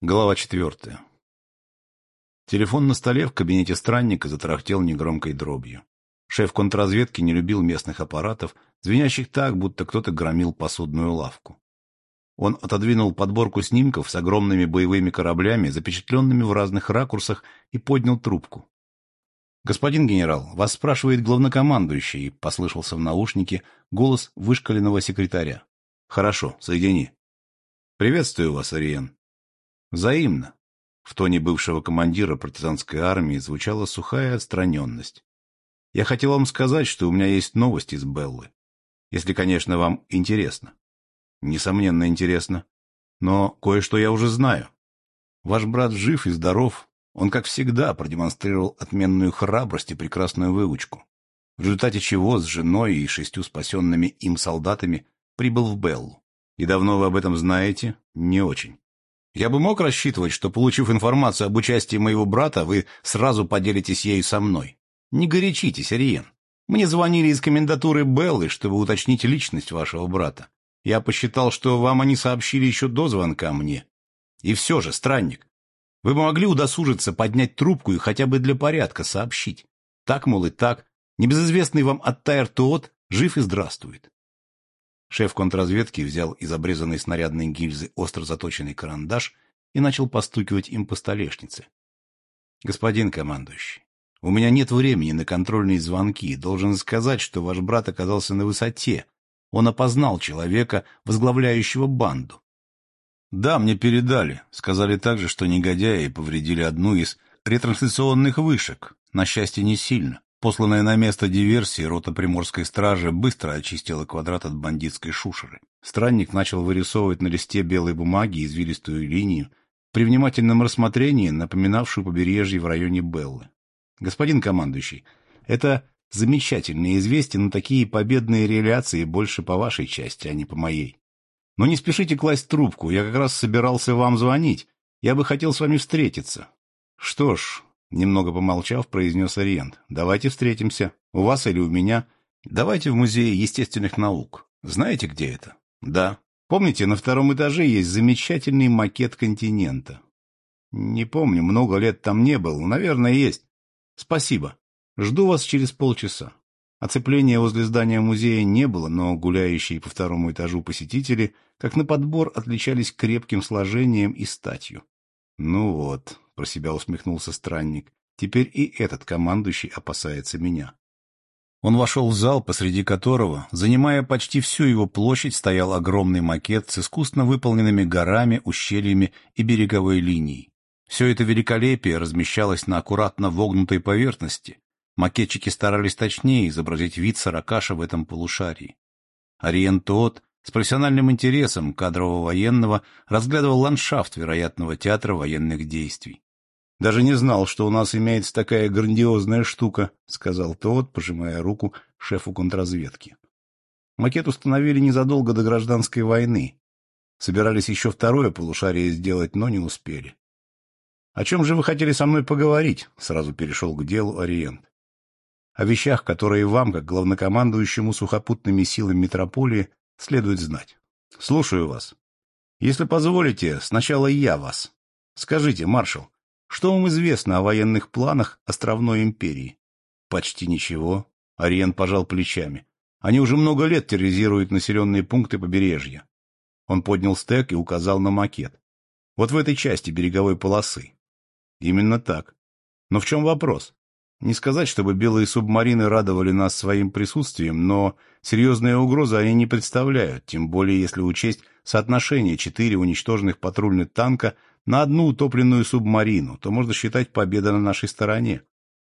Глава четвертая. Телефон на столе в кабинете странника затрахтел негромкой дробью. Шеф контрразведки не любил местных аппаратов, звенящих так, будто кто-то громил посудную лавку. Он отодвинул подборку снимков с огромными боевыми кораблями, запечатленными в разных ракурсах, и поднял трубку. «Господин генерал, вас спрашивает главнокомандующий», — послышался в наушнике голос вышкаленного секретаря. «Хорошо, соедини». «Приветствую вас, Ариен», Взаимно. В тоне бывшего командира партизанской армии звучала сухая отстраненность. Я хотел вам сказать, что у меня есть новости из Беллы. Если, конечно, вам интересно. Несомненно, интересно. Но кое-что я уже знаю. Ваш брат жив и здоров. Он, как всегда, продемонстрировал отменную храбрость и прекрасную выучку. В результате чего с женой и шестью спасенными им солдатами прибыл в Беллу. И давно вы об этом знаете? Не очень. Я бы мог рассчитывать, что, получив информацию об участии моего брата, вы сразу поделитесь ею со мной. Не горячитесь, Ариен. Мне звонили из комендатуры Беллы, чтобы уточнить личность вашего брата. Я посчитал, что вам они сообщили еще до звонка мне. И все же, странник, вы могли удосужиться поднять трубку и хотя бы для порядка сообщить. Так, мол, и так. Небезызвестный вам Аттайр Туот жив и здравствует. Шеф контрразведки взял из обрезанной снарядной гильзы остро заточенный карандаш и начал постукивать им по столешнице. «Господин командующий, у меня нет времени на контрольные звонки. Должен сказать, что ваш брат оказался на высоте. Он опознал человека, возглавляющего банду. Да, мне передали. Сказали также, что негодяи повредили одну из ретрансляционных вышек. На счастье, не сильно. Посланная на место диверсии, рота приморской стражи быстро очистила квадрат от бандитской шушеры. Странник начал вырисовывать на листе белой бумаги извилистую линию, при внимательном рассмотрении напоминавшую побережье в районе Беллы. «Господин командующий, это замечательные известия, но такие победные реляции больше по вашей части, а не по моей. Но не спешите класть трубку, я как раз собирался вам звонить. Я бы хотел с вами встретиться». «Что ж, Немного помолчав, произнес Ориент. «Давайте встретимся. У вас или у меня. Давайте в Музее естественных наук. Знаете, где это?» «Да. Помните, на втором этаже есть замечательный макет континента?» «Не помню, много лет там не был. Наверное, есть. Спасибо. Жду вас через полчаса». Оцепления возле здания музея не было, но гуляющие по второму этажу посетители, как на подбор, отличались крепким сложением и статью. «Ну вот», — про себя усмехнулся странник, — «теперь и этот командующий опасается меня». Он вошел в зал, посреди которого, занимая почти всю его площадь, стоял огромный макет с искусно выполненными горами, ущельями и береговой линией. Все это великолепие размещалось на аккуратно вогнутой поверхности. Макетчики старались точнее изобразить вид Саракаша в этом полушарии. Ариен с профессиональным интересом кадрового военного разглядывал ландшафт вероятного театра военных действий. «Даже не знал, что у нас имеется такая грандиозная штука», — сказал тот, пожимая руку шефу контрразведки. Макет установили незадолго до гражданской войны. Собирались еще второе полушарие сделать, но не успели. «О чем же вы хотели со мной поговорить?» — сразу перешел к делу Ориент. «О вещах, которые вам, как главнокомандующему сухопутными силами метрополии, следует знать. Слушаю вас. Если позволите, сначала я вас. Скажите, маршал, что вам известно о военных планах островной империи? Почти ничего. Ариен пожал плечами. Они уже много лет терроризируют населенные пункты побережья. Он поднял стек и указал на макет. Вот в этой части береговой полосы. Именно так. Но в чем вопрос? Не сказать, чтобы белые субмарины радовали нас своим присутствием, но серьезные угрозы они не представляют, тем более если учесть соотношение четыре уничтоженных патрульных танка на одну утопленную субмарину, то можно считать победа на нашей стороне.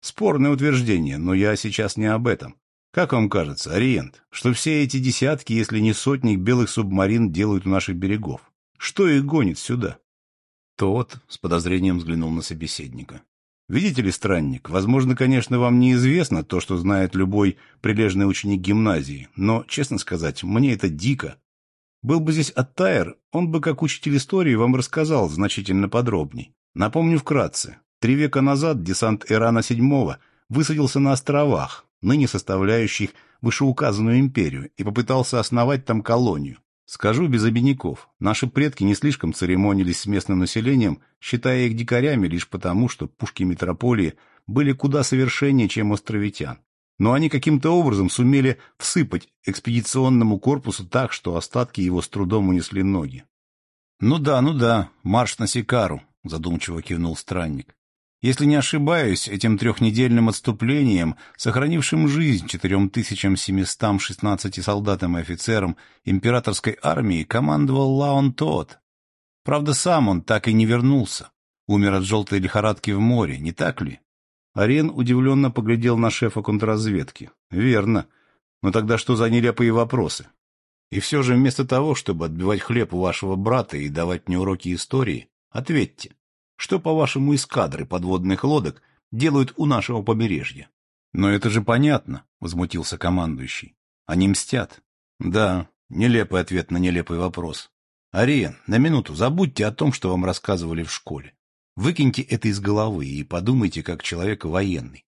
Спорное утверждение, но я сейчас не об этом. Как вам кажется, Ориент, что все эти десятки, если не сотни белых субмарин делают у наших берегов? Что их гонит сюда? Тот с подозрением взглянул на собеседника. Видите ли, странник, возможно, конечно, вам неизвестно то, что знает любой прилежный ученик гимназии, но, честно сказать, мне это дико. Был бы здесь Аттайр, он бы, как учитель истории, вам рассказал значительно подробней. Напомню вкратце. Три века назад десант Ирана VII высадился на островах, ныне составляющих вышеуказанную империю, и попытался основать там колонию. Скажу без обиняков, наши предки не слишком церемонились с местным населением, считая их дикарями лишь потому, что пушки метрополии были куда совершеннее, чем островитян. Но они каким-то образом сумели всыпать экспедиционному корпусу так, что остатки его с трудом унесли ноги. «Ну да, ну да, марш на Сикару», — задумчиво кивнул странник. Если не ошибаюсь, этим трехнедельным отступлением, сохранившим жизнь 4716 солдатам и офицерам императорской армии, командовал Лаон Тот. Правда, сам он так и не вернулся. Умер от желтой лихорадки в море, не так ли? Арен удивленно поглядел на шефа контрразведки. Верно. Но тогда что за нелепые вопросы? И все же вместо того, чтобы отбивать хлеб у вашего брата и давать мне уроки истории, ответьте. Что, по-вашему, эскадры подводных лодок делают у нашего побережья? — Но это же понятно, — возмутился командующий. — Они мстят. — Да, нелепый ответ на нелепый вопрос. — Ариен, на минуту забудьте о том, что вам рассказывали в школе. Выкиньте это из головы и подумайте, как человек военный.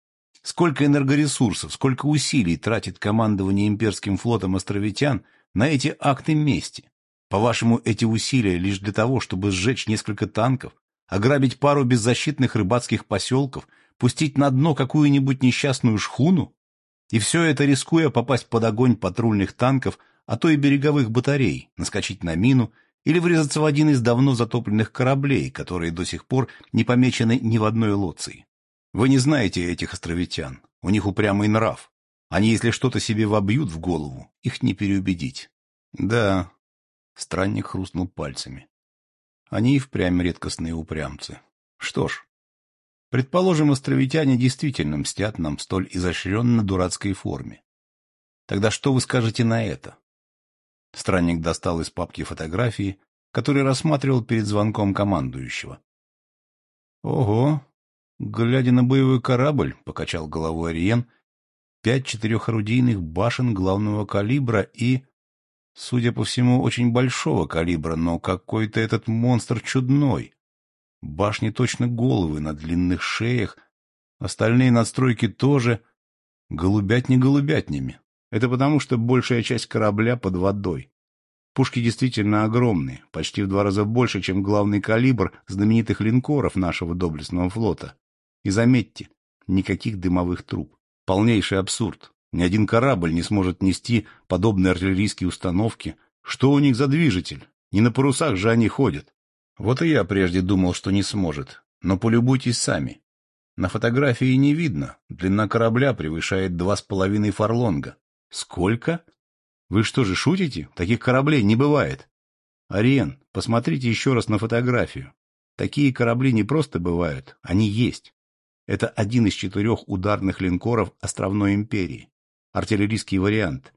Сколько энергоресурсов, сколько усилий тратит командование имперским флотом островитян на эти акты мести? По-вашему, эти усилия лишь для того, чтобы сжечь несколько танков, ограбить пару беззащитных рыбацких поселков, пустить на дно какую-нибудь несчастную шхуну? И все это рискуя попасть под огонь патрульных танков, а то и береговых батарей, наскочить на мину или врезаться в один из давно затопленных кораблей, которые до сих пор не помечены ни в одной лоции. Вы не знаете этих островитян, у них упрямый нрав. Они, если что-то себе вобьют в голову, их не переубедить. Да, странник хрустнул пальцами. Они и впрямь редкостные упрямцы. Что ж, предположим, островитяне действительно мстят нам столь изощренно дурацкой форме. Тогда что вы скажете на это? Странник достал из папки фотографии, которые рассматривал перед звонком командующего. Ого! Глядя на боевой корабль, покачал головой Ариен, пять четырехорудийных башен главного калибра и Судя по всему, очень большого калибра, но какой-то этот монстр чудной. Башни точно головы на длинных шеях, остальные надстройки тоже голубятни голубятнями. Это потому, что большая часть корабля под водой. Пушки действительно огромные, почти в два раза больше, чем главный калибр знаменитых линкоров нашего доблестного флота. И заметьте, никаких дымовых труб. Полнейший абсурд. Ни один корабль не сможет нести подобные артиллерийские установки. Что у них за движитель? Не на парусах же они ходят. Вот и я прежде думал, что не сможет. Но полюбуйтесь сами. На фотографии не видно. Длина корабля превышает два с половиной фарлонга. Сколько? Вы что же шутите? Таких кораблей не бывает. Ариен, посмотрите еще раз на фотографию. Такие корабли не просто бывают, они есть. Это один из четырех ударных линкоров Островной империи артиллерийский вариант.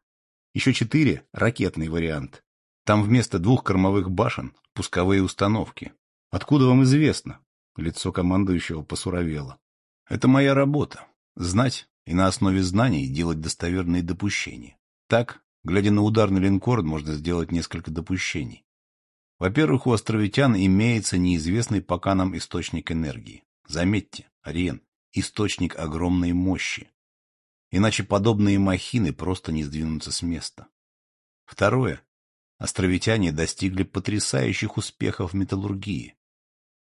Еще четыре — ракетный вариант. Там вместо двух кормовых башен — пусковые установки. Откуда вам известно? Лицо командующего посуровело. Это моя работа. Знать и на основе знаний делать достоверные допущения. Так, глядя на ударный линкор, можно сделать несколько допущений. Во-первых, у островитян имеется неизвестный пока нам источник энергии. Заметьте, Ариен, источник огромной мощи. Иначе подобные махины просто не сдвинутся с места. Второе. Островитяне достигли потрясающих успехов в металлургии.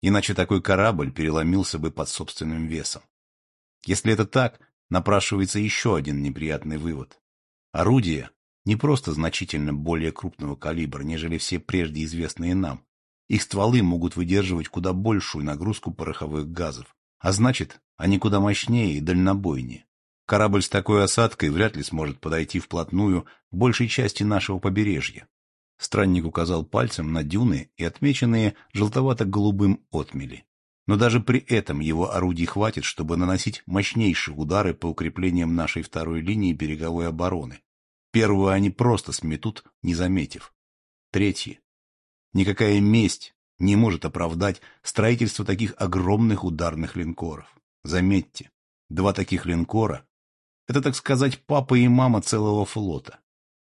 Иначе такой корабль переломился бы под собственным весом. Если это так, напрашивается еще один неприятный вывод. Орудия не просто значительно более крупного калибра, нежели все прежде известные нам. Их стволы могут выдерживать куда большую нагрузку пороховых газов, а значит, они куда мощнее и дальнобойнее. Корабль с такой осадкой вряд ли сможет подойти вплотную к большей части нашего побережья. Странник указал пальцем на дюны и отмеченные желтовато-голубым отмели. Но даже при этом его орудий хватит, чтобы наносить мощнейшие удары по укреплениям нашей второй линии береговой обороны. Первую они просто сметут, не заметив. Третье. Никакая месть не может оправдать строительство таких огромных ударных линкоров. Заметьте, два таких линкора это, так сказать, папа и мама целого флота.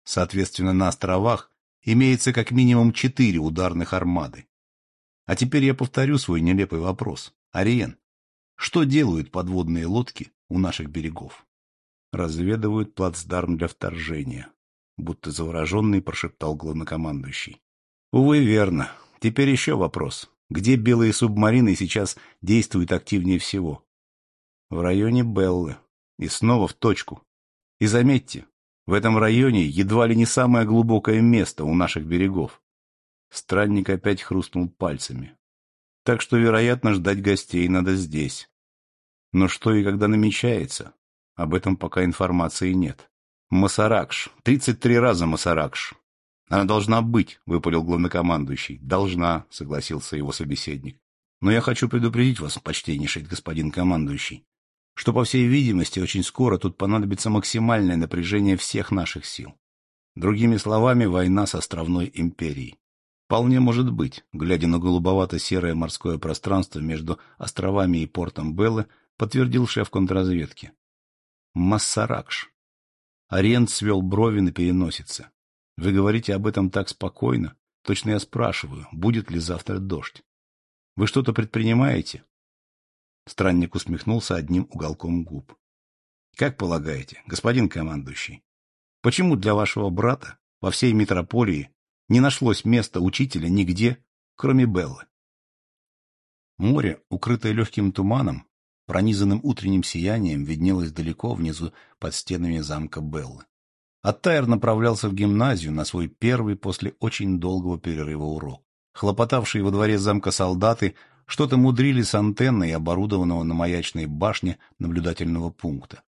Соответственно, на островах имеется как минимум четыре ударных армады. А теперь я повторю свой нелепый вопрос. Ариен, что делают подводные лодки у наших берегов? Разведывают плацдарм для вторжения. будто завороженный прошептал главнокомандующий. Увы, верно. Теперь еще вопрос. Где белые субмарины сейчас действуют активнее всего? В районе Беллы. И снова в точку. И заметьте, в этом районе едва ли не самое глубокое место у наших берегов. Странник опять хрустнул пальцами. Так что, вероятно, ждать гостей надо здесь. Но что и когда намечается, об этом пока информации нет. Масаракш. Тридцать три раза Масаракш. Она должна быть, выпалил главнокомандующий. Должна, согласился его собеседник. Но я хочу предупредить вас, почтеннейший господин командующий, что, по всей видимости, очень скоро тут понадобится максимальное напряжение всех наших сил. Другими словами, война с островной империей. Вполне может быть, глядя на голубовато-серое морское пространство между островами и портом Беллы, подтвердил шеф контрразведки. Массаракш. Арент свел брови на переносице. Вы говорите об этом так спокойно. Точно я спрашиваю, будет ли завтра дождь. Вы что-то предпринимаете? Странник усмехнулся одним уголком губ. Как полагаете, господин командующий, почему для вашего брата во всей метрополии не нашлось места учителя нигде, кроме Беллы? Море, укрытое легким туманом, пронизанным утренним сиянием, виднелось далеко внизу под стенами замка Беллы. Оттайр направлялся в гимназию на свой первый после очень долгого перерыва урок. Хлопотавшие во дворе замка солдаты что-то мудрили с антенной, оборудованного на маячной башне наблюдательного пункта.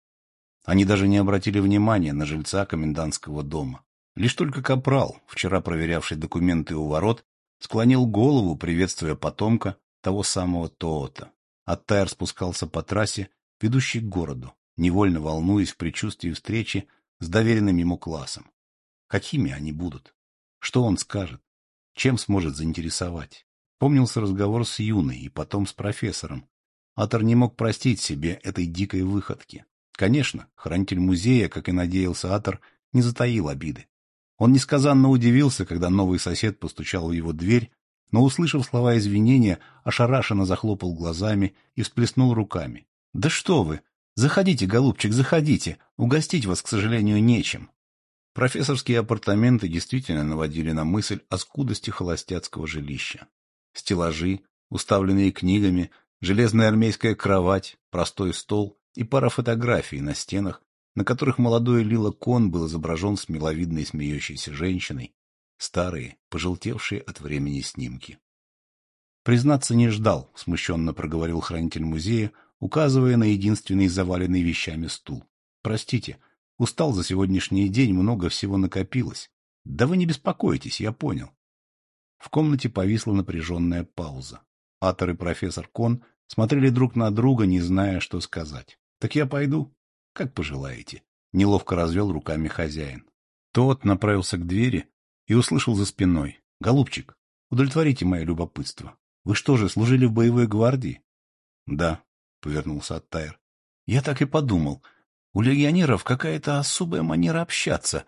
Они даже не обратили внимания на жильца комендантского дома. Лишь только Капрал, вчера проверявший документы у ворот, склонил голову, приветствуя потомка того самого Тоота. Аттайр спускался по трассе, ведущей к городу, невольно волнуясь в предчувствии встречи с доверенным ему классом. Какими они будут? Что он скажет? Чем сможет заинтересовать? Помнился разговор с Юной и потом с профессором. Атор не мог простить себе этой дикой выходки. Конечно, хранитель музея, как и надеялся Атор, не затаил обиды. Он несказанно удивился, когда новый сосед постучал в его дверь, но, услышав слова извинения, ошарашенно захлопал глазами и всплеснул руками. — Да что вы! Заходите, голубчик, заходите! Угостить вас, к сожалению, нечем. Профессорские апартаменты действительно наводили на мысль о скудости холостяцкого жилища стеллажи, уставленные книгами, железная армейская кровать, простой стол и пара фотографий на стенах, на которых молодой Лила Кон был изображен с миловидной смеющейся женщиной, старые, пожелтевшие от времени снимки. Признаться не ждал, смущенно проговорил хранитель музея, указывая на единственный заваленный вещами стул. Простите, устал за сегодняшний день, много всего накопилось. Да вы не беспокойтесь, я понял. В комнате повисла напряженная пауза. Атор и профессор Кон смотрели друг на друга, не зная, что сказать. — Так я пойду? — Как пожелаете. Неловко развел руками хозяин. Тот направился к двери и услышал за спиной. — Голубчик, удовлетворите мое любопытство. Вы что же, служили в боевой гвардии? — Да, — повернулся Аттайр. — Я так и подумал. У легионеров какая-то особая манера общаться.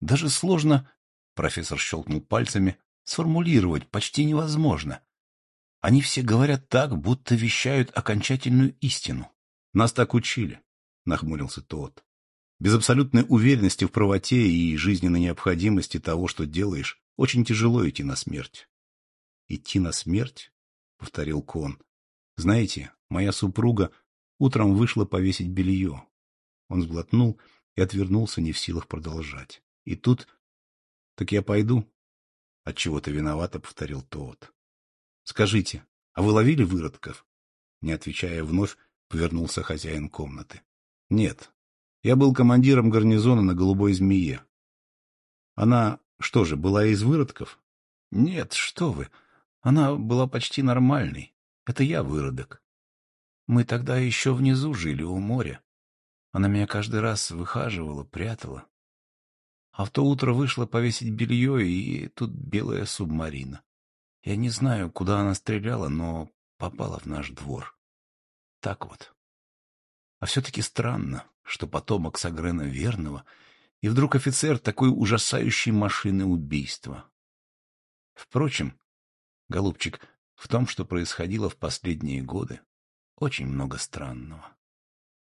Даже сложно... Профессор щелкнул пальцами, сформулировать почти невозможно. Они все говорят так, будто вещают окончательную истину. Нас так учили, — нахмурился тот. Без абсолютной уверенности в правоте и жизненной необходимости того, что делаешь, очень тяжело идти на смерть. «Идти на смерть?» — повторил Кон. «Знаете, моя супруга утром вышла повесить белье». Он сглотнул и отвернулся, не в силах продолжать. И тут... «Так я пойду?» Отчего-то виновато повторил тот. Скажите, а вы ловили выродков? Не отвечая вновь, повернулся хозяин комнаты. Нет. Я был командиром гарнизона на Голубой Змее. Она что же, была из выродков? Нет, что вы. Она была почти нормальной. Это я выродок. Мы тогда еще внизу жили, у моря. Она меня каждый раз выхаживала, прятала. А в то утро вышла повесить белье, и тут белая субмарина. Я не знаю, куда она стреляла, но попала в наш двор. Так вот. А все-таки странно, что потомок Сагрена Верного и вдруг офицер такой ужасающей машины убийства. Впрочем, голубчик, в том, что происходило в последние годы, очень много странного.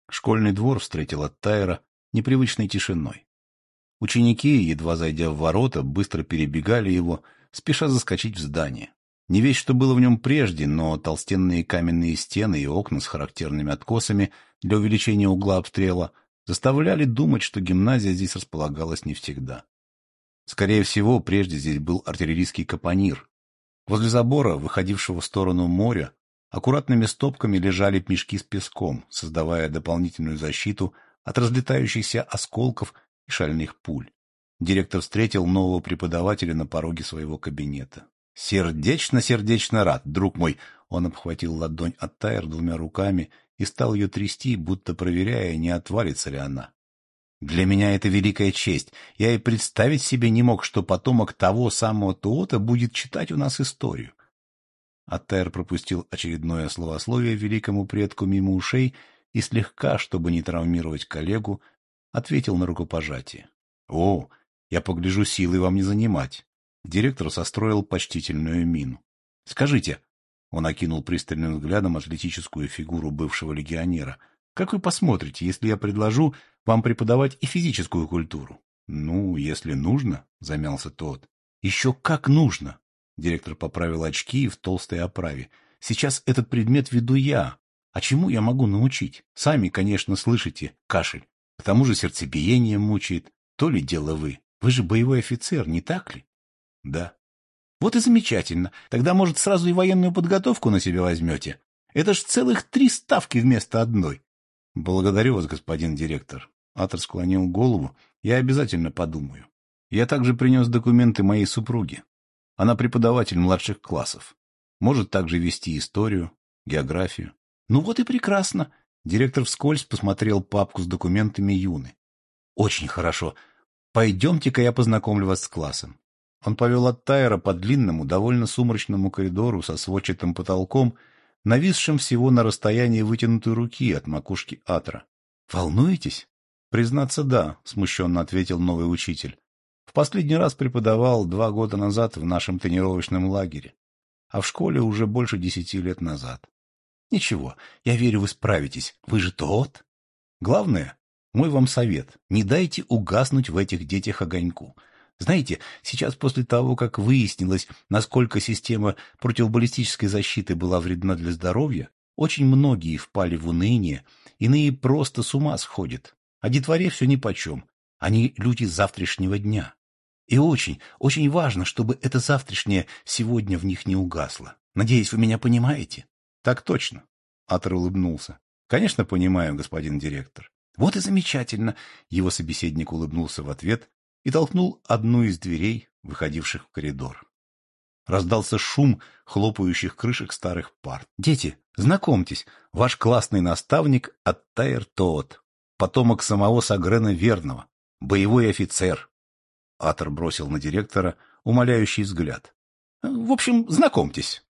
Школьный двор встретил от Тайра непривычной тишиной. Ученики, едва зайдя в ворота, быстро перебегали его, спеша заскочить в здание. Не весь, что было в нем прежде, но толстенные каменные стены и окна с характерными откосами для увеличения угла обстрела заставляли думать, что гимназия здесь располагалась не всегда. Скорее всего, прежде здесь был артиллерийский капонир. Возле забора, выходившего в сторону моря, аккуратными стопками лежали мешки с песком, создавая дополнительную защиту от разлетающихся осколков и шальных пуль. Директор встретил нового преподавателя на пороге своего кабинета. «Сердечно-сердечно рад, друг мой!» Он обхватил ладонь от Тайр двумя руками и стал ее трясти, будто проверяя, не отвалится ли она. «Для меня это великая честь. Я и представить себе не мог, что потомок того самого Туота будет читать у нас историю». Аттайр пропустил очередное словословие великому предку мимо ушей и слегка, чтобы не травмировать коллегу, ответил на рукопожатие. — О, я погляжу, силой вам не занимать. Директор состроил почтительную мину. — Скажите, — он окинул пристальным взглядом атлетическую фигуру бывшего легионера, — как вы посмотрите, если я предложу вам преподавать и физическую культуру? — Ну, если нужно, — замялся тот. — Еще как нужно! Директор поправил очки в толстой оправе. — Сейчас этот предмет веду я. А чему я могу научить? Сами, конечно, слышите, кашель. К тому же сердцебиение мучает. То ли дело вы. Вы же боевой офицер, не так ли? Да. Вот и замечательно. Тогда, может, сразу и военную подготовку на себя возьмете? Это ж целых три ставки вместо одной. Благодарю вас, господин директор. Атор склонил голову. Я обязательно подумаю. Я также принес документы моей супруги. Она преподаватель младших классов. Может также вести историю, географию. Ну вот и прекрасно. Директор вскользь посмотрел папку с документами Юны. Очень хорошо. Пойдемте-ка я познакомлю вас с классом. Он повел от Тайра по длинному, довольно сумрачному коридору со сводчатым потолком, нависшим всего на расстоянии вытянутой руки от макушки Атра. «Волнуетесь?» «Признаться, да», — смущенно ответил новый учитель. «В последний раз преподавал два года назад в нашем тренировочном лагере, а в школе уже больше десяти лет назад. Ничего, я верю, вы справитесь. Вы же тот. Главное, мой вам совет, не дайте угаснуть в этих детях огоньку. Знаете, сейчас после того, как выяснилось, насколько система противобаллистической защиты была вредна для здоровья, очень многие впали в уныние, иные просто с ума сходят. А детворе все нипочем. Они люди завтрашнего дня. И очень, очень важно, чтобы это завтрашнее сегодня в них не угасло. Надеюсь, вы меня понимаете? Так точно. Атор улыбнулся. Конечно, понимаю, господин директор. Вот и замечательно. Его собеседник улыбнулся в ответ и толкнул одну из дверей, выходивших в коридор. Раздался шум хлопающих крышек старых парт. «Дети, знакомьтесь, ваш классный наставник Аттайр Тоот, потомок самого Сагрена Верного, боевой офицер». Атор бросил на директора умоляющий взгляд. «В общем, знакомьтесь,